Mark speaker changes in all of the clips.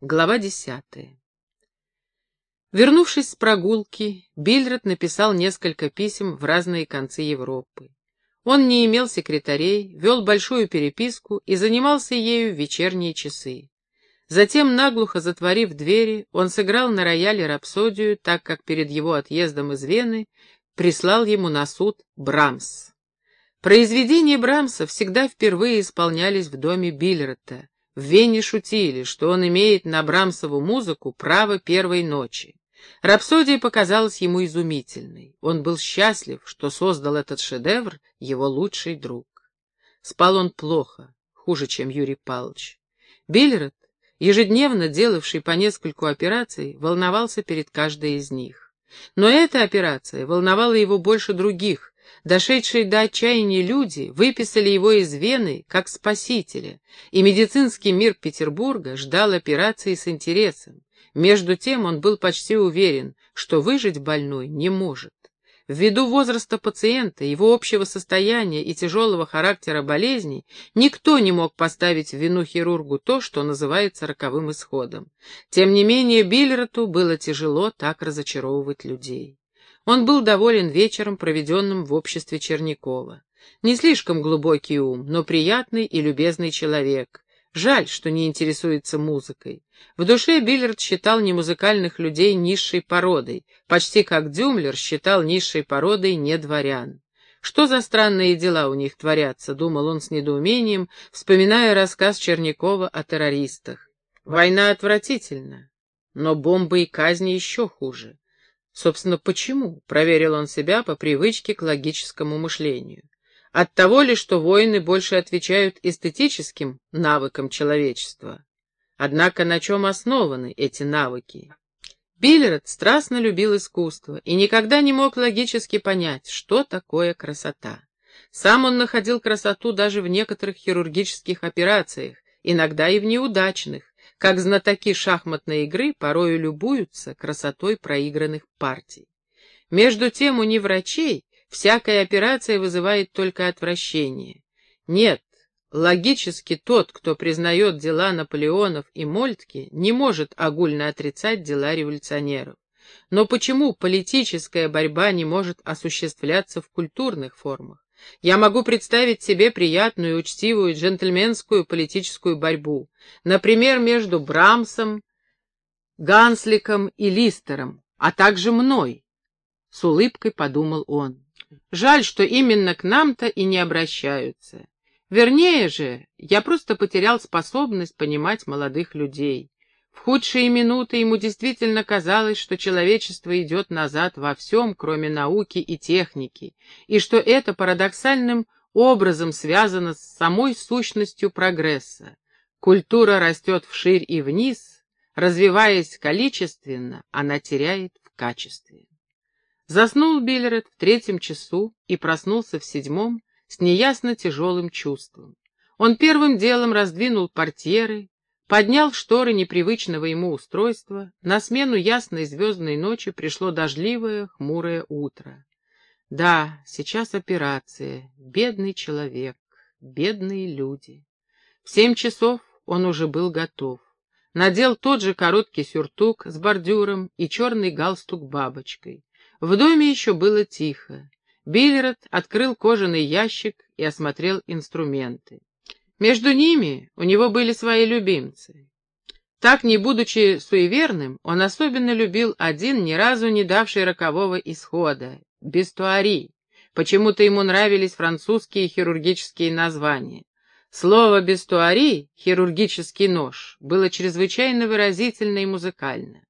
Speaker 1: Глава десятая. Вернувшись с прогулки, Бильред написал несколько писем в разные концы Европы. Он не имел секретарей, вел большую переписку и занимался ею в вечерние часы. Затем, наглухо затворив двери, он сыграл на рояле рапсодию, так как перед его отъездом из Вены прислал ему на суд Брамс. Произведения Брамса всегда впервые исполнялись в доме Бильрета, в Вене шутили, что он имеет на Брамсову музыку право первой ночи. Рапсодия показалась ему изумительной. Он был счастлив, что создал этот шедевр его лучший друг. Спал он плохо, хуже, чем Юрий Павлович. Биллерет, ежедневно делавший по нескольку операций, волновался перед каждой из них. Но эта операция волновала его больше других, Дошедшие до отчаяния люди выписали его из Вены как спасителя, и медицинский мир Петербурга ждал операции с интересом. Между тем он был почти уверен, что выжить больной не может. Ввиду возраста пациента, его общего состояния и тяжелого характера болезней, никто не мог поставить в вину хирургу то, что называется роковым исходом. Тем не менее, Биллерту было тяжело так разочаровывать людей. Он был доволен вечером, проведенным в обществе Чернякова. Не слишком глубокий ум, но приятный и любезный человек. Жаль, что не интересуется музыкой. В душе Биллард считал немузыкальных людей низшей породой, почти как Дюмлер считал низшей породой не дворян. Что за странные дела у них творятся, думал он с недоумением, вспоминая рассказ Чернякова о террористах. Война отвратительна, но бомбы и казни еще хуже. Собственно, почему? Проверил он себя по привычке к логическому мышлению. От того ли, что воины больше отвечают эстетическим навыкам человечества? Однако на чем основаны эти навыки? Биллерд страстно любил искусство и никогда не мог логически понять, что такое красота. Сам он находил красоту даже в некоторых хирургических операциях, иногда и в неудачных, как знатоки шахматной игры порою любуются красотой проигранных партий. Между тем у неврачей всякая операция вызывает только отвращение. Нет, логически тот, кто признает дела Наполеонов и Мольтке, не может огульно отрицать дела революционеров. Но почему политическая борьба не может осуществляться в культурных формах? Я могу представить себе приятную, учтивую, джентльменскую политическую борьбу, например, между Брамсом, Гансликом и Листером, а также мной. С улыбкой подумал он. Жаль, что именно к нам-то и не обращаются. Вернее же, я просто потерял способность понимать молодых людей. В худшие минуты ему действительно казалось, что человечество идет назад во всем, кроме науки и техники, и что это парадоксальным образом связано с самой сущностью прогресса. Культура растет вширь и вниз, развиваясь количественно, она теряет в качестве. Заснул Биллерет в третьем часу и проснулся в седьмом с неясно тяжелым чувством. Он первым делом раздвинул портьеры, Поднял шторы непривычного ему устройства, на смену ясной звездной ночи пришло дождливое, хмурое утро. Да, сейчас операция, бедный человек, бедные люди. В семь часов он уже был готов. Надел тот же короткий сюртук с бордюром и черный галстук бабочкой. В доме еще было тихо. Биллерот открыл кожаный ящик и осмотрел инструменты. Между ними у него были свои любимцы. Так, не будучи суеверным, он особенно любил один, ни разу не давший рокового исхода — бестуари. Почему-то ему нравились французские хирургические названия. Слово «бестуари» — хирургический нож — было чрезвычайно выразительно и музыкально.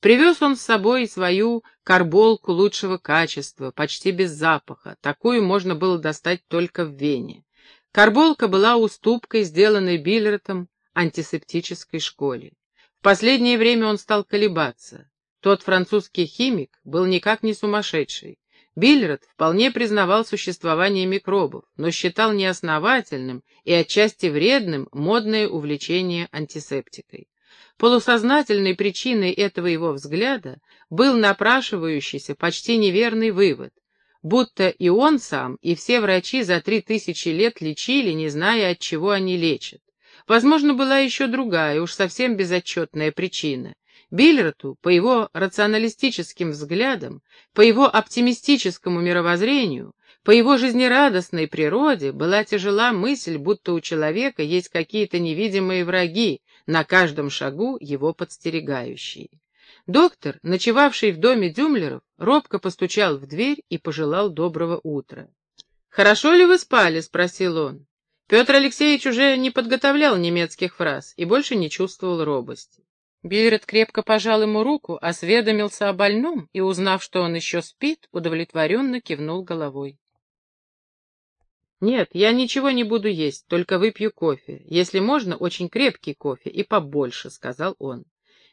Speaker 1: Привез он с собой свою карболку лучшего качества, почти без запаха. Такую можно было достать только в Вене. Карболка была уступкой, сделанной Биллертом антисептической школе. В последнее время он стал колебаться. Тот французский химик был никак не сумасшедший. Биллерт вполне признавал существование микробов, но считал неосновательным и отчасти вредным модное увлечение антисептикой. Полусознательной причиной этого его взгляда был напрашивающийся почти неверный вывод будто и он сам, и все врачи за три тысячи лет лечили, не зная, от чего они лечат. Возможно, была еще другая, уж совсем безотчетная причина. Биллерту, по его рационалистическим взглядам, по его оптимистическому мировоззрению, по его жизнерадостной природе была тяжела мысль, будто у человека есть какие-то невидимые враги, на каждом шагу его подстерегающие. Доктор, ночевавший в доме Дюмлеров, робко постучал в дверь и пожелал доброго утра. «Хорошо ли вы спали?» — спросил он. Петр Алексеевич уже не подготовлял немецких фраз и больше не чувствовал робости. Биллерет крепко пожал ему руку, осведомился о больном и, узнав, что он еще спит, удовлетворенно кивнул головой. «Нет, я ничего не буду есть, только выпью кофе. Если можно, очень крепкий кофе и побольше», — сказал он.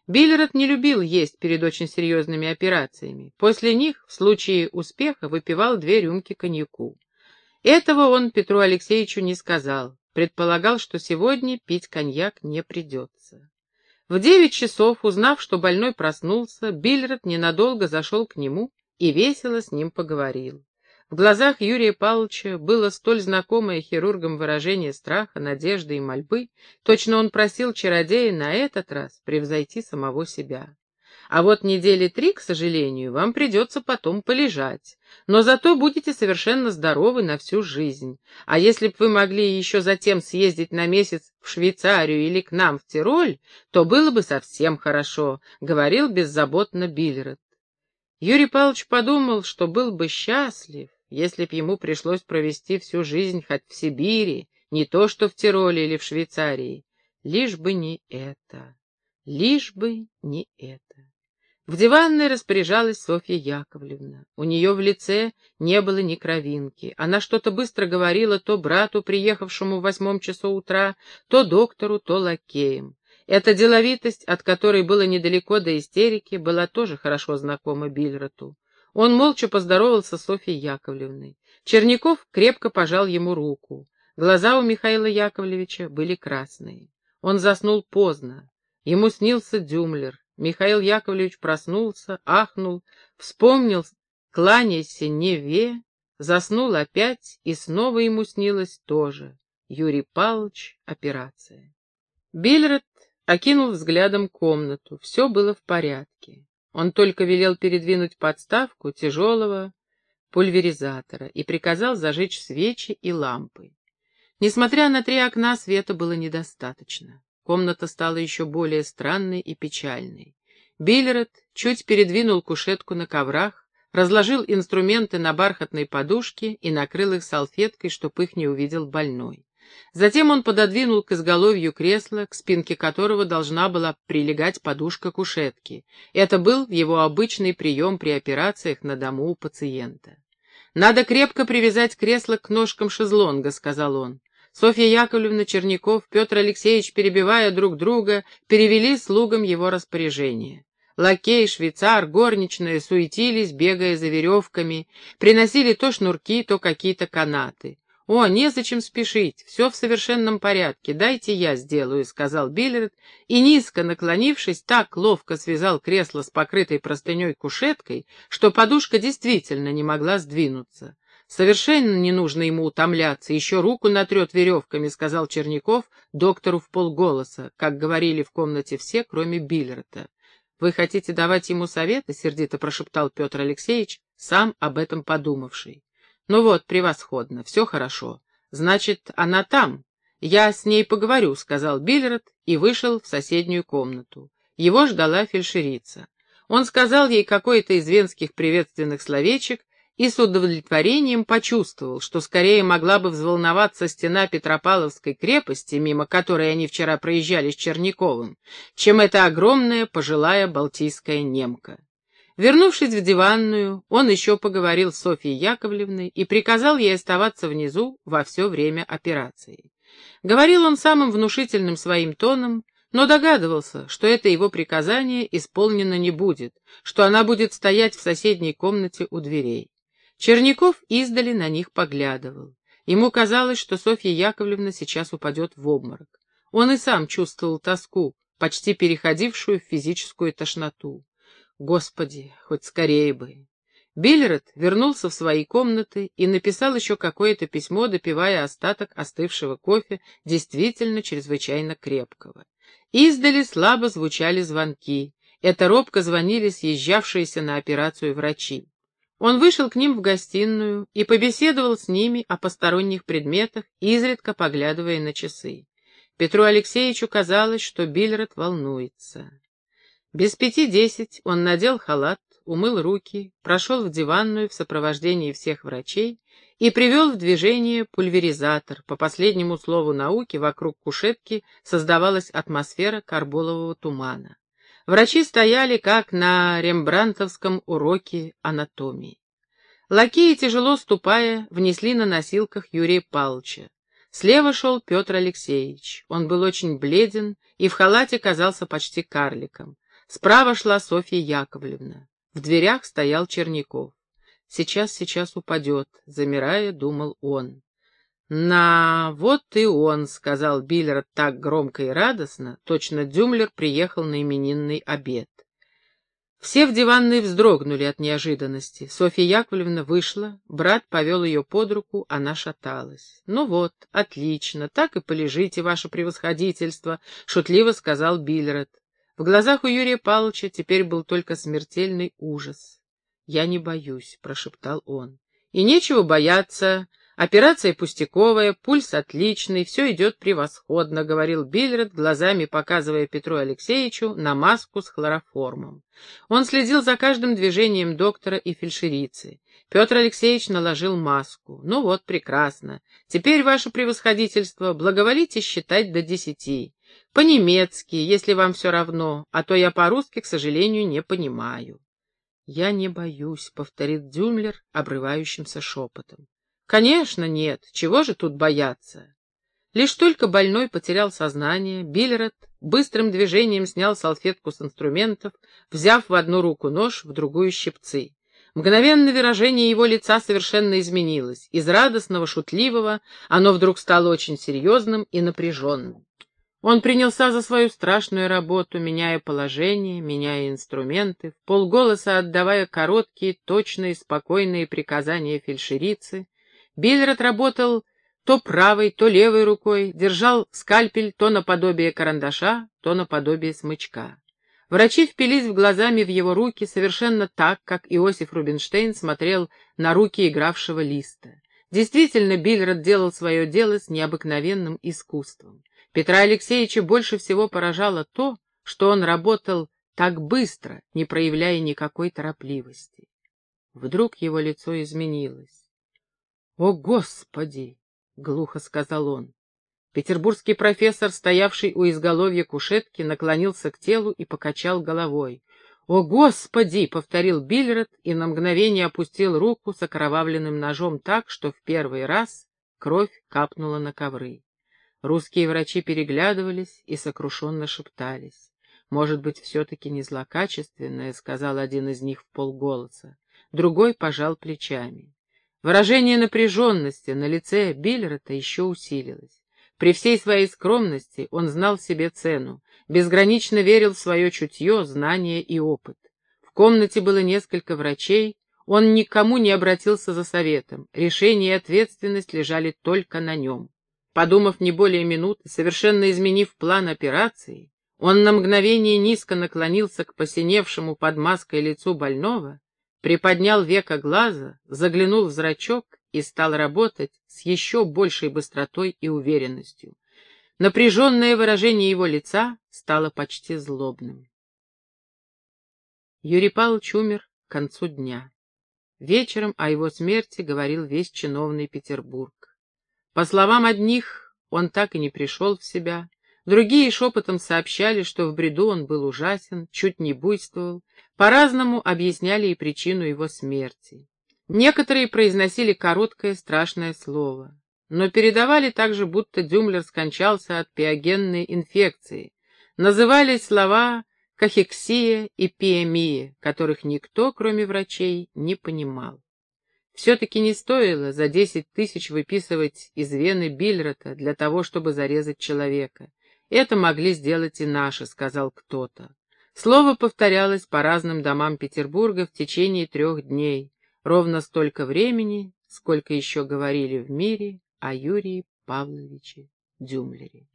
Speaker 1: Биллерет не любил есть перед очень серьезными операциями. После них, в случае успеха, выпивал две рюмки коньяку. Этого он Петру Алексеевичу не сказал. Предполагал, что сегодня пить коньяк не придется. В девять часов, узнав, что больной проснулся, Биллерет ненадолго зашел к нему и весело с ним поговорил. В глазах Юрия Павловича было столь знакомое хирургам выражение страха, надежды и мольбы, точно он просил чародея на этот раз превзойти самого себя. А вот недели три, к сожалению, вам придется потом полежать, но зато будете совершенно здоровы на всю жизнь. А если б вы могли еще затем съездить на месяц в Швейцарию или к нам в Тироль, то было бы совсем хорошо, — говорил беззаботно Биллерет. Юрий Павлович подумал, что был бы счастлив, если б ему пришлось провести всю жизнь хоть в Сибири, не то что в Тироле или в Швейцарии. Лишь бы не это, лишь бы не это. В диванной распоряжалась Софья Яковлевна. У нее в лице не было ни кровинки. Она что-то быстро говорила то брату, приехавшему в восьмом часу утра, то доктору, то лакеям. Эта деловитость, от которой было недалеко до истерики, была тоже хорошо знакома Бильроту. Он молча поздоровался с Софьей Яковлевной. Черняков крепко пожал ему руку. Глаза у Михаила Яковлевича были красные. Он заснул поздно. Ему снился Дюмлер. Михаил Яковлевич проснулся, ахнул, вспомнил, кланяйся Неве, заснул опять, и снова ему снилось тоже. Юрий Павлович, операция. Бильред окинул взглядом комнату. Все было в порядке. Он только велел передвинуть подставку тяжелого пульверизатора и приказал зажечь свечи и лампы. Несмотря на три окна, света было недостаточно. Комната стала еще более странной и печальной. Биллерет чуть передвинул кушетку на коврах, разложил инструменты на бархатной подушке и накрыл их салфеткой, чтоб их не увидел больной. Затем он пододвинул к изголовью кресла, к спинке которого должна была прилегать подушка кушетки. Это был его обычный прием при операциях на дому у пациента. «Надо крепко привязать кресло к ножкам шезлонга», — сказал он. Софья Яковлевна Черняков, Петр Алексеевич, перебивая друг друга, перевели слугам его распоряжение. Лакей, швейцар, горничная суетились, бегая за веревками, приносили то шнурки, то какие-то канаты. «О, незачем спешить, все в совершенном порядке, дайте я сделаю», — сказал Биллерд, и, низко наклонившись, так ловко связал кресло с покрытой простыней кушеткой, что подушка действительно не могла сдвинуться. «Совершенно не нужно ему утомляться, еще руку натрет веревками», — сказал Черняков доктору в полголоса, как говорили в комнате все, кроме Биллерта. «Вы хотите давать ему советы?» — сердито прошептал Петр Алексеевич, сам об этом подумавший. Ну вот, превосходно, все хорошо. Значит, она там. Я с ней поговорю, сказал Биллерд и вышел в соседнюю комнату. Его ждала фельдшерица. Он сказал ей какое-то из венских приветственных словечек и с удовлетворением почувствовал, что скорее могла бы взволноваться стена Петропавловской крепости, мимо которой они вчера проезжали с Черняковым, чем эта огромная пожилая балтийская немка. Вернувшись в диванную, он еще поговорил с Софьей Яковлевной и приказал ей оставаться внизу во все время операции. Говорил он самым внушительным своим тоном, но догадывался, что это его приказание исполнено не будет, что она будет стоять в соседней комнате у дверей. Черняков издали на них поглядывал. Ему казалось, что Софья Яковлевна сейчас упадет в обморок. Он и сам чувствовал тоску, почти переходившую в физическую тошноту. Господи, хоть скорее бы. Биллерет вернулся в свои комнаты и написал еще какое-то письмо, допивая остаток остывшего кофе, действительно чрезвычайно крепкого. Издали слабо звучали звонки. Это робко звонили съезжавшиеся на операцию врачи. Он вышел к ним в гостиную и побеседовал с ними о посторонних предметах, изредка поглядывая на часы. Петру Алексеевичу казалось, что Биллерет волнуется. Без пяти десять он надел халат, умыл руки, прошел в диванную в сопровождении всех врачей и привел в движение пульверизатор. По последнему слову науки вокруг кушетки создавалась атмосфера карболового тумана. Врачи стояли, как на рембрантовском уроке анатомии. Лакеи, тяжело ступая, внесли на носилках Юрия Павловича. Слева шел Петр Алексеевич. Он был очень бледен и в халате казался почти карликом. Справа шла Софья Яковлевна. В дверях стоял Черняков. Сейчас, сейчас упадет, замирая, думал он. «На, вот и он», — сказал Биллер так громко и радостно, точно Дюмлер приехал на именинный обед. Все в диванной вздрогнули от неожиданности. Софья Яковлевна вышла, брат повел ее под руку, она шаталась. «Ну вот, отлично, так и полежите, ваше превосходительство», — шутливо сказал Биллерет. В глазах у Юрия Павловича теперь был только смертельный ужас. «Я не боюсь», — прошептал он. «И нечего бояться», Операция пустяковая, пульс отличный, все идет превосходно, — говорил Биллерет, глазами показывая Петру Алексеевичу на маску с хлороформом. Он следил за каждым движением доктора и фельдшерицы. Петр Алексеевич наложил маску. Ну вот, прекрасно. Теперь, ваше превосходительство, благоволите считать до десяти. По-немецки, если вам все равно, а то я по-русски, к сожалению, не понимаю. «Я не боюсь», — повторил Дюмлер обрывающимся шепотом. Конечно, нет. Чего же тут бояться? Лишь только больной потерял сознание, Биллерет быстрым движением снял салфетку с инструментов, взяв в одну руку нож, в другую щипцы. Мгновенно выражение его лица совершенно изменилось. Из радостного, шутливого оно вдруг стало очень серьезным и напряженным. Он принялся за свою страшную работу, меняя положение, меняя инструменты, полголоса отдавая короткие, точные, спокойные приказания фельдшерицы, Биллер отработал то правой, то левой рукой, держал скальпель то наподобие карандаша, то наподобие смычка. Врачи впились в глазами в его руки совершенно так, как Иосиф Рубинштейн смотрел на руки игравшего листа. Действительно, Биллерд делал свое дело с необыкновенным искусством. Петра Алексеевича больше всего поражало то, что он работал так быстро, не проявляя никакой торопливости. Вдруг его лицо изменилось. «О, Господи!» — глухо сказал он. Петербургский профессор, стоявший у изголовья кушетки, наклонился к телу и покачал головой. «О, Господи!» — повторил Биллерет и на мгновение опустил руку с окровавленным ножом так, что в первый раз кровь капнула на ковры. Русские врачи переглядывались и сокрушенно шептались. «Может быть, все-таки не злокачественное», — сказал один из них в полголоса. Другой пожал плечами. Выражение напряженности на лице Биллерета еще усилилось. При всей своей скромности он знал себе цену, безгранично верил в свое чутье, знание и опыт. В комнате было несколько врачей, он никому не обратился за советом, решение и ответственность лежали только на нем. Подумав не более минуты, совершенно изменив план операции, он на мгновение низко наклонился к посиневшему под маской лицу больного приподнял веко глаза, заглянул в зрачок и стал работать с еще большей быстротой и уверенностью. Напряженное выражение его лица стало почти злобным. Юрий Павлович умер к концу дня. Вечером о его смерти говорил весь чиновный Петербург. По словам одних, он так и не пришел в себя, другие шепотом сообщали, что в бреду он был ужасен, чуть не буйствовал, по-разному объясняли и причину его смерти. Некоторые произносили короткое страшное слово, но передавали также, будто Дюмлер скончался от пиогенной инфекции. Назывались слова кахексия и пиемия, которых никто, кроме врачей, не понимал. Все-таки не стоило за десять тысяч выписывать из вены Бильрота для того, чтобы зарезать человека. Это могли сделать и наши, сказал кто-то. Слово повторялось по разным домам Петербурга в течение трех дней. Ровно столько времени, сколько еще говорили в мире о Юрии Павловиче Дюмлере.